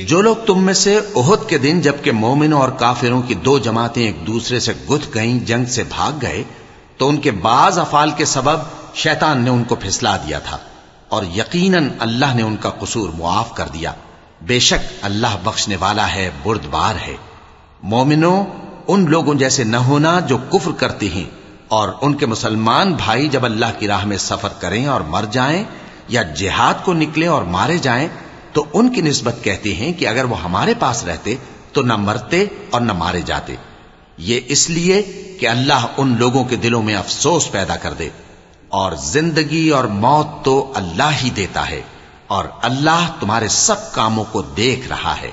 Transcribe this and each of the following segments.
जो लोग तुम में से ओहद के दिन जबकि मोमिनों और काफिरों की दो जमातें एक दूसरे से गुथ गईं जंग से भाग गए तो उनके बाज अफाल के सबब शैतान ने उनको फिसला दिया था और यकीनन अल्लाह ने उनका कसूर मुआफ कर दिया। बेशक अल्लाह बख्शने वाला है, बुर्दबार है। मोमिनो, उन लोगों जैसे न होना जो कुफ्र करते हैं और उनके मुसलमान भाई जब अल्लाह की राह में सफ़र करें और मर जाएँ या जिहाद को निकले और मारे जाएँ तो उनकी निस्बत कहते हैं कि अगर वो हमारे पास रहते तो न मरते और न मारे जाते। ये इसलिए कि अल्लाह उन लोगों के दिलों में अफसोस पैदा कर दे। और जिंदगी और मौत तो अल्लाह ही देता है और अल्लाह तुम्हारे सब कामों को देख रहा है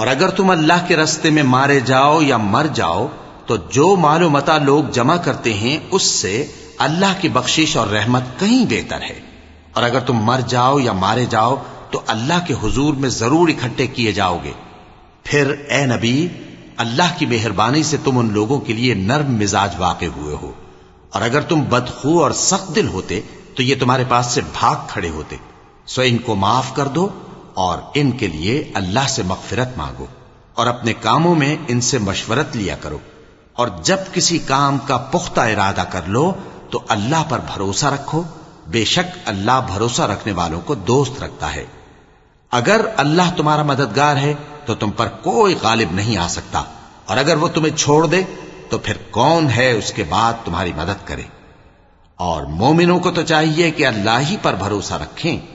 और अगर तुम अल्लाह के रस्ते में मारे जाओ या मर जाओ तो जो मालो मता लोग जमा करते हैं, उससे अल्लाह की बख्शिश और रहमत कहीं बेहतर है। और अगर तुम मर जाओ या मारे जाओ तो अल्लाह के हुजूर में ज़रूर इकट्ठे किए जाओगे। फिर, ए नबी, अल्लाह की मेहरबानी से तुम उन लोगों के लिए नर्म मिजाज वाक़ हुए हो। और अगर तुम बदखू और सख्त दिल होते तो ये तुम्हारे पास से भाग खड़े होते। सो इनको माफ़ कर दो और इनके लिए अल्लाह से मगफिरत मांगो और अपने कामों में इनसे मशवरत लिया करो। और जब किसी काम का पुख्ता इरादा कर लो तो अल्लाह पर भरोसा रखो। बेशक अल्लाह भरोसा रखने वालों को दोस्त रखता है। अगर अल्लाह तुम्हारा मददगार है तो तुम पर कोई गालिब नहीं आ सकता। और अगर वो तुम्हें छोड़ दे तो फिर कौन है उसके बाद तुम्हारी मदद करे? और मोमिनों को तो चाहिए कि अल्लाह ही पर भरोसा रखें।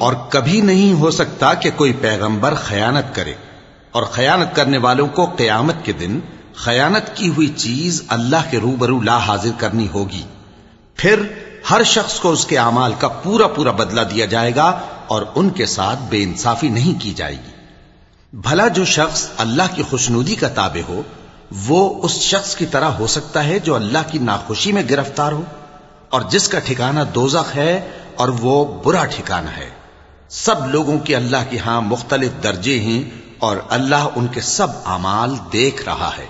और कभी नहीं हो सकता कि कोई पैगंबर खयानत करे और खयानत करने वालों को कयामत के दिन खयानत की हुई चीज अल्लाह के रूबरू ला हाजिर करनी होगी फिर हर शख्स को उसके अमाल का पूरा पूरा बदला दिया जाएगा और उनके साथ बेइंसाफी नहीं की जाएगी भला जो शख्स अल्लाह की खुशनुदी का ताबे हो, वो उस शख्स की तरह हो सकता है जो अल्लाह की नाखुशी में गिरफ़्तार हो, और जिसका ठिकाना दोजख है और वो बुरा ठिकाना है। सब लोगों के अल्लाह के यहाँ मुख्तलिफ़ दर्जे हैं और अल्लाह उनके सब अमाल देख रहा है।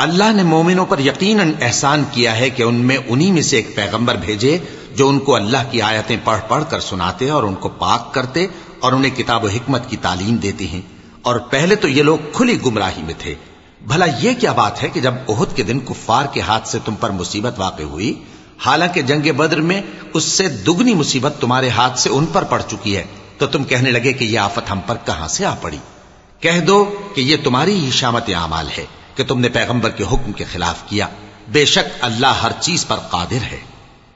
अल्लाह ने मोमिनों पर यकीनन एहसान किया है कि उनमें उन्हीं में से एक पैगंबर भेजे जो उनको अल्लाह की आयतें पढ़ पढ़ कर सुनाते और उनको पाक करते और उन्हें किताब हिकमत की तालीम देते हैं। और पहले तो ये लोग खुली गुमराही में थे। भला ये क्या बात है कि जब ओहद के दिन कुफ्फार के हाथ से तुम पर मुसीबत वाक़ हुई, हालाँकि जंग बद्र में उससे दुगनी मुसीबत तुम्हारे हाथ से उन पर पड़ चुकी है तो तुम कहने लगे कि यह आफत हम पर कहाँ से आ पड़ी? कह दो कि यह तुम्हारी ही शामत आमाल है कि तुमने पैगंबर के हुक्म के खिलाफ किया। बेशक अल्लाह हर चीज़ पर कादिर है।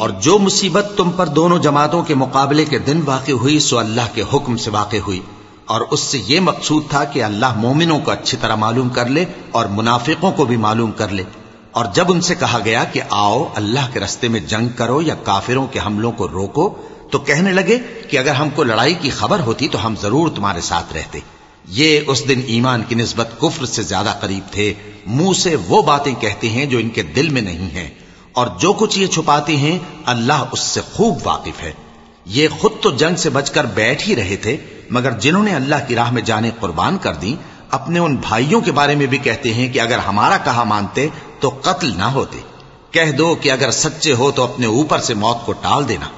और जो मुसीबत तुम पर दोनों जमातों के मुकाबले के दिन वाक़ हुई, सो अल्लाह के हुक्म से वाक़ हुई। और उससे ये मकसूद था कि अल्लाह मोमिनों को अच्छी तरह मालूम कर ले और मुनाफिकों को भी मालूम कर ले। और जब उनसे कहा गया कि आओ, अल्लाह के रस्ते में जंग करो या काफिरों के हमलों को रोको तो कहने लगे कि अगर हमको लड़ाई की खबर होती तो हम ज़रूर तुम्हारे साथ रहते। ये उस दिन ईमान की नस्बत कुफ्र से ज़्यादा करीब थे। मुँह से वो बातें कहते हैं जो इनके दिल में नहीं है। और जो कुछ ये छुपाती हैं, अल्लाह उससे खूब वाकिफ है। ये खुद तो जंग से बचकर बैठ ही रहे थे, मगर जिन्होंने अल्लाह की राह में जाने कुर्बान कर दी, अपने उन भाइयों के बारे में भी कहते हैं कि अगर हमारा कहा मानते तो कत्ल ना होते। कह दो कि अगर सच्चे हो तो अपने ऊपर से मौत को टाल देना।